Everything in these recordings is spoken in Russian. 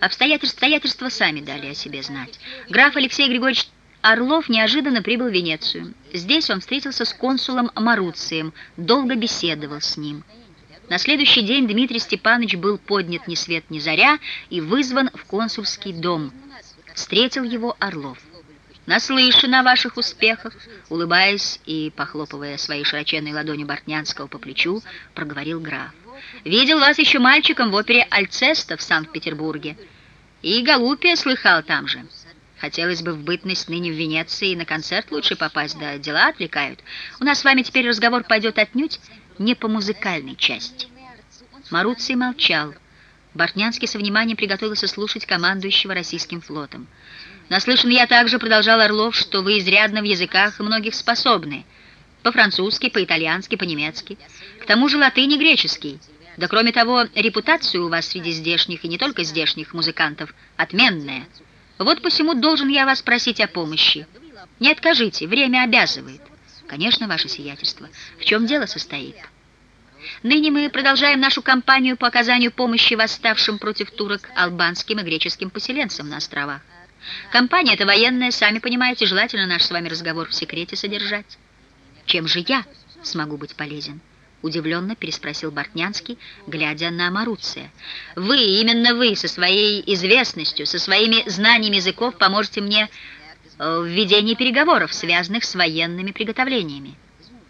Обстоятельства, обстоятельства сами дали о себе знать. Граф Алексей Григорьевич Орлов неожиданно прибыл в Венецию. Здесь он встретился с консулом Маруцием, долго беседовал с ним. На следующий день Дмитрий Степанович был поднят ни свет ни заря и вызван в консульский дом. Встретил его Орлов. «Наслышан о ваших успехах», улыбаясь и похлопывая своей широченной ладонью Бортнянского по плечу, проговорил граф. «Видел вас еще мальчиком в опере «Альцеста» в Санкт-Петербурге. И Галупия слыхал там же. Хотелось бы в бытность ныне в Венеции на концерт лучше попасть, да дела отвлекают. У нас с вами теперь разговор пойдет отнюдь не по музыкальной части». Маруций молчал. Бортнянский со вниманием приготовился слушать командующего российским флотом. Наслышан я также, продолжал Орлов, что вы изрядно в языках многих способны. По-французски, по-итальянски, по-немецки. К тому же латынь и греческий. Да кроме того, репутация у вас среди здешних и не только здешних музыкантов отменная. Вот посему должен я вас просить о помощи. Не откажите, время обязывает. Конечно, ваше сиятельство. В чем дело состоит? Ныне мы продолжаем нашу кампанию по оказанию помощи восставшим против турок албанским и греческим поселенцам на островах. Компания эта военная, сами понимаете, желательно наш с вами разговор в секрете содержать. Чем же я смогу быть полезен? Удивленно переспросил Бортнянский, глядя на Маруция. Вы, именно вы, со своей известностью, со своими знаниями языков поможете мне э, в ведении переговоров, связанных с военными приготовлениями.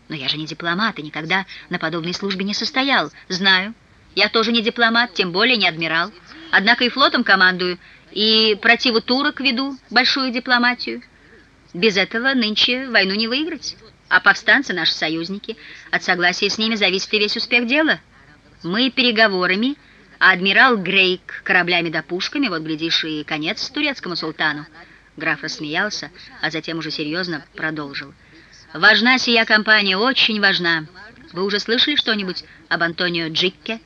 Но я же не дипломат и никогда на подобной службе не состоял. Знаю, я тоже не дипломат, тем более не адмирал. Однако и флотом командую, и противу турок веду большую дипломатию. Без этого нынче войну не выиграть. А повстанцы наши союзники. От согласия с ними зависит и весь успех дела. Мы переговорами, а адмирал Грейк кораблями да пушками, вот, глядишь, и конец турецкому султану. Граф рассмеялся, а затем уже серьезно продолжил. Важна сия компания, очень важна. Вы уже слышали что-нибудь об Антонио Джикке?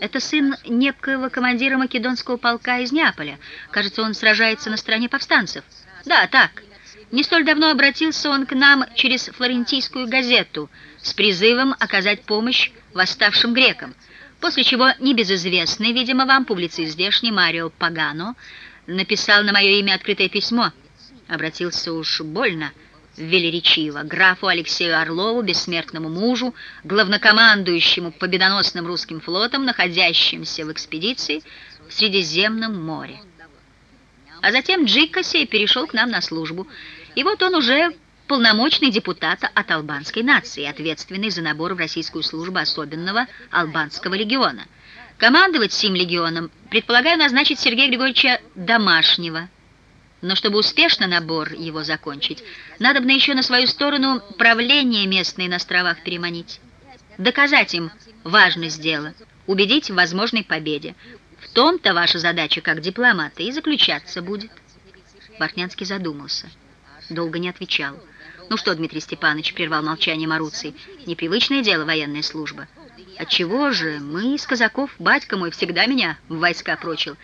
Это сын некоего командира македонского полка из Неаполя. Кажется, он сражается на стороне повстанцев. Да, так. Не столь давно обратился он к нам через флорентийскую газету с призывом оказать помощь восставшим грекам, после чего небезызвестный, видимо, вам публицист здешний Марио Пагано написал на мое имя открытое письмо. Обратился уж больно, велеречиво графу Алексею Орлову, бессмертному мужу, главнокомандующему победоносным русским флотом, находящимся в экспедиции в Средиземном море. А затем Джикоси перешел к нам на службу, и вот он уже полномочный депутат от албанской нации, ответственный за набор в российскую службу особенного албанского легиона. Командовать сим легионом предполагаю назначить Сергея Григорьевича Домашнего, но чтобы успешно набор его закончить, надо бы еще на свою сторону правление местные на островах переманить. Доказать им важность дела, убедить в возможной победе. Том-то ваша задача как дипломата и заключаться будет. Бортнянский задумался. Долго не отвечал. «Ну что, Дмитрий Степанович», — прервал молчание Маруций, — «непривычное дело военная служба. Отчего же мы из казаков, батька мой всегда меня в войска прочил».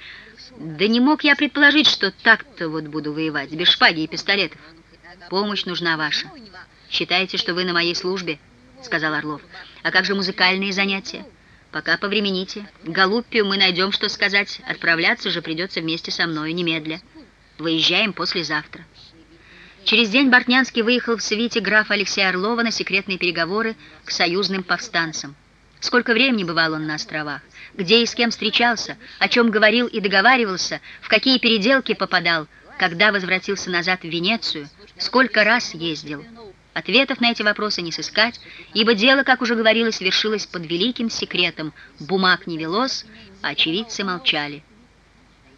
Да не мог я предположить, что так-то вот буду воевать, без шпаги и пистолетов. Помощь нужна ваша. Считайте, что вы на моей службе, сказал Орлов. А как же музыкальные занятия? Пока повремените. Голубпию мы найдем, что сказать. Отправляться же придется вместе со мной, немедля. Выезжаем послезавтра. Через день Бортнянский выехал в свите графа Алексея Орлова на секретные переговоры к союзным повстанцам. Сколько времени бывал он на островах, где и с кем встречался, о чем говорил и договаривался, в какие переделки попадал, когда возвратился назад в Венецию, сколько раз ездил. Ответов на эти вопросы не сыскать, ибо дело, как уже говорилось, вершилось под великим секретом. Бумаг не велось, а очевидцы молчали.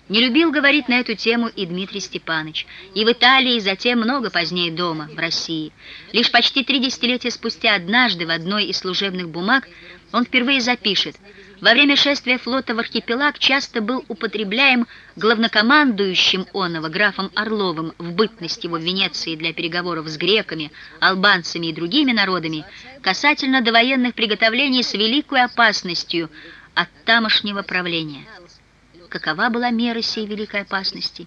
Не любил говорить на эту тему и Дмитрий Степанович, и в Италии, и затем много позднее дома, в России. Лишь почти три десятилетия спустя однажды в одной из служебных бумаг он впервые запишет «Во время шествия флота в архипелаг часто был употребляем главнокомандующим оного графом Орловым в бытность его в Венеции для переговоров с греками, албанцами и другими народами касательно довоенных приготовлений с великой опасностью от тамошнего правления» какова была мера сей великой опасности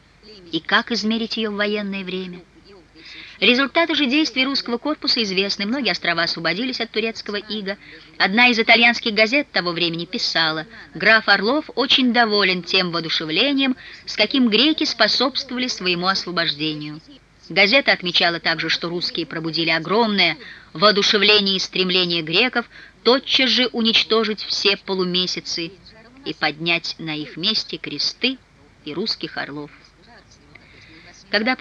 и как измерить ее в военное время. Результаты же действий русского корпуса известны. Многие острова освободились от турецкого ига. Одна из итальянских газет того времени писала, граф Орлов очень доволен тем воодушевлением, с каким греки способствовали своему освобождению. Газета отмечала также, что русские пробудили огромное воодушевление и стремление греков тотчас же уничтожить все полумесяцы и поднять на их месте кресты и русских орлов. Когда